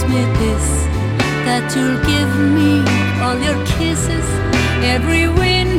me this that you'll give me all your kisses every winter.